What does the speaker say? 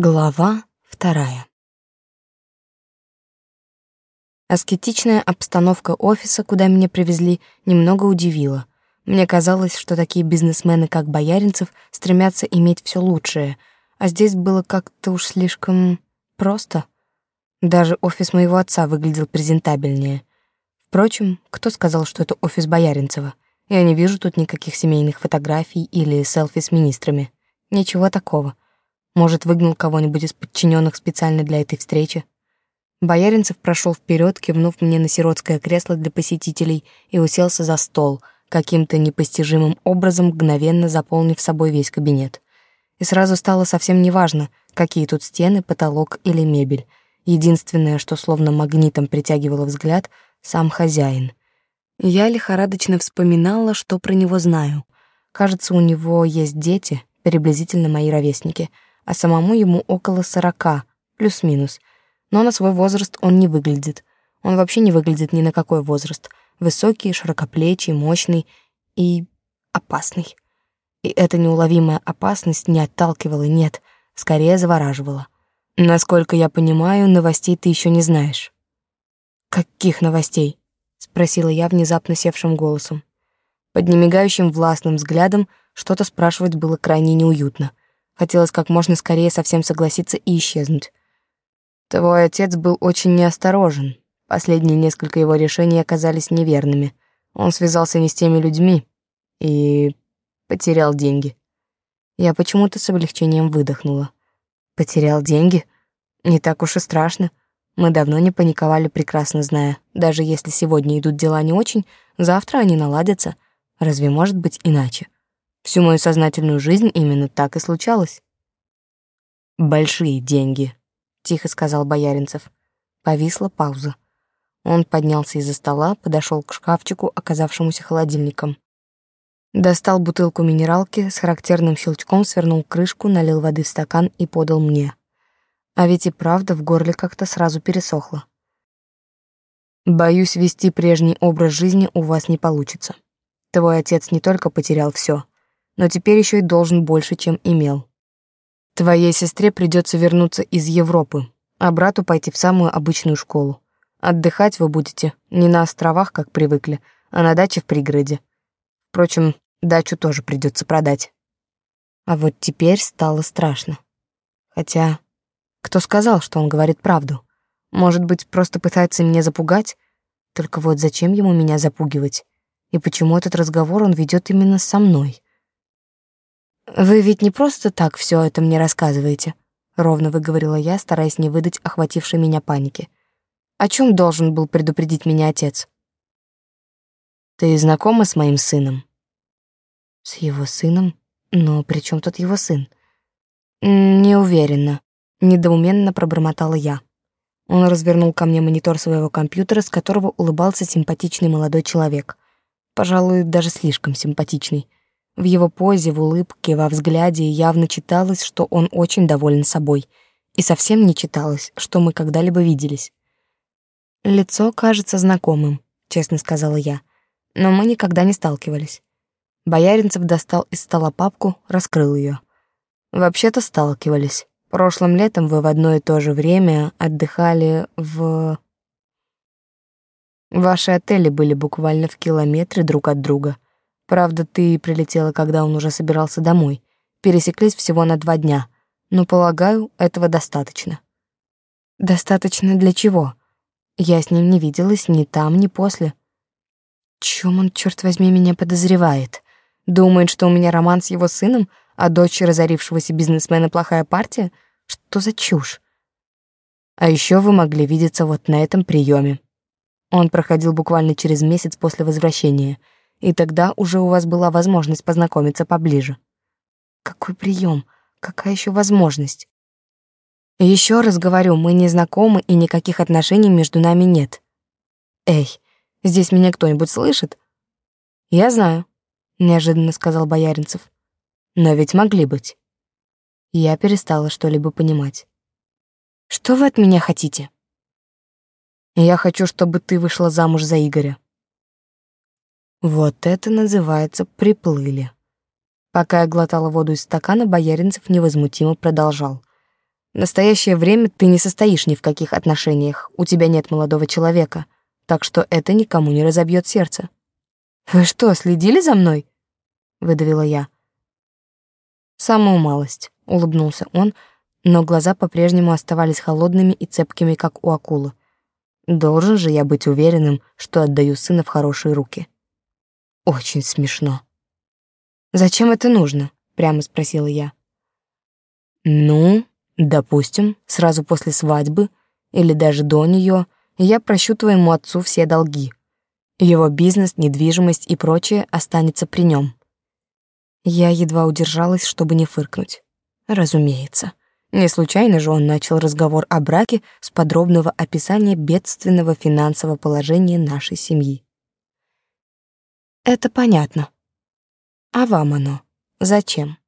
Глава вторая. Аскетичная обстановка офиса, куда меня привезли, немного удивила. Мне казалось, что такие бизнесмены, как Бояринцев, стремятся иметь все лучшее, а здесь было как-то уж слишком просто. Даже офис моего отца выглядел презентабельнее. Впрочем, кто сказал, что это офис Бояринцева? Я не вижу тут никаких семейных фотографий или селфи с министрами. Ничего такого. Может, выгнал кого-нибудь из подчиненных специально для этой встречи? Бояринцев прошел вперед, кивнув мне на сиротское кресло для посетителей и уселся за стол, каким-то непостижимым образом мгновенно заполнив собой весь кабинет. И сразу стало совсем неважно, какие тут стены, потолок или мебель. Единственное, что словно магнитом притягивало взгляд — сам хозяин. Я лихорадочно вспоминала, что про него знаю. Кажется, у него есть дети, приблизительно мои ровесники — а самому ему около сорока, плюс-минус. Но на свой возраст он не выглядит. Он вообще не выглядит ни на какой возраст. Высокий, широкоплечий, мощный и опасный. И эта неуловимая опасность не отталкивала, нет, скорее завораживала. Насколько я понимаю, новостей ты еще не знаешь. Каких новостей? спросила я внезапно севшим голосом. Под немигающим властным взглядом что-то спрашивать было крайне неуютно. Хотелось как можно скорее совсем согласиться и исчезнуть. Твой отец был очень неосторожен. Последние несколько его решений оказались неверными. Он связался не с теми людьми и потерял деньги. Я почему-то с облегчением выдохнула. Потерял деньги? Не так уж и страшно. Мы давно не паниковали, прекрасно зная, даже если сегодня идут дела не очень, завтра они наладятся. Разве может быть иначе? Всю мою сознательную жизнь именно так и случалось. «Большие деньги», — тихо сказал Бояринцев. Повисла пауза. Он поднялся из-за стола, подошел к шкафчику, оказавшемуся холодильником. Достал бутылку минералки, с характерным щелчком свернул крышку, налил воды в стакан и подал мне. А ведь и правда в горле как-то сразу пересохло. Боюсь, вести прежний образ жизни у вас не получится. Твой отец не только потерял все, но теперь еще и должен больше, чем имел. Твоей сестре придется вернуться из Европы, а брату пойти в самую обычную школу. Отдыхать вы будете не на островах, как привыкли, а на даче в пригороде. Впрочем, дачу тоже придется продать. А вот теперь стало страшно. Хотя, кто сказал, что он говорит правду? Может быть, просто пытается меня запугать? Только вот зачем ему меня запугивать? И почему этот разговор он ведет именно со мной? Вы ведь не просто так все это мне рассказываете, ровно выговорила я, стараясь не выдать охватившей меня паники. О чем должен был предупредить меня отец? Ты знакома с моим сыном? С его сыном? Но при чем тут его сын? Не уверена, недоуменно пробормотала я. Он развернул ко мне монитор своего компьютера, с которого улыбался симпатичный молодой человек. Пожалуй, даже слишком симпатичный. В его позе, в улыбке, во взгляде явно читалось, что он очень доволен собой. И совсем не читалось, что мы когда-либо виделись. «Лицо кажется знакомым», — честно сказала я. «Но мы никогда не сталкивались». Бояринцев достал из стола папку, раскрыл ее. «Вообще-то сталкивались. Прошлым летом вы в одно и то же время отдыхали в...» Ваши отели были буквально в километре друг от друга — Правда, ты прилетела, когда он уже собирался домой. Пересеклись всего на два дня. Но, полагаю, этого достаточно. Достаточно для чего? Я с ним не виделась ни там, ни после. Чем он, черт возьми, меня подозревает? Думает, что у меня роман с его сыном, а дочь разорившегося бизнесмена плохая партия? Что за чушь? А еще вы могли видеться вот на этом приеме. Он проходил буквально через месяц после возвращения — и тогда уже у вас была возможность познакомиться поближе. Какой прием? Какая еще возможность? Еще раз говорю, мы не знакомы и никаких отношений между нами нет. Эй, здесь меня кто-нибудь слышит? Я знаю, неожиданно сказал Бояринцев. Но ведь могли быть. Я перестала что-либо понимать. Что вы от меня хотите? Я хочу, чтобы ты вышла замуж за Игоря. Вот это называется приплыли. Пока я глотала воду из стакана, Бояринцев невозмутимо продолжал. В настоящее время ты не состоишь ни в каких отношениях, у тебя нет молодого человека, так что это никому не разобьет сердце. Вы что, следили за мной? выдавила я. Самую малость, улыбнулся он, но глаза по-прежнему оставались холодными и цепкими, как у акулы. Должен же я быть уверенным, что отдаю сына в хорошие руки. Очень смешно. Зачем это нужно? прямо спросила я. Ну, допустим, сразу после свадьбы или даже до нее я прощу твоему отцу все долги. Его бизнес, недвижимость и прочее останется при нем. Я едва удержалась, чтобы не фыркнуть. Разумеется. Не случайно же он начал разговор о браке с подробного описания бедственного финансового положения нашей семьи. Это понятно. А вам оно зачем?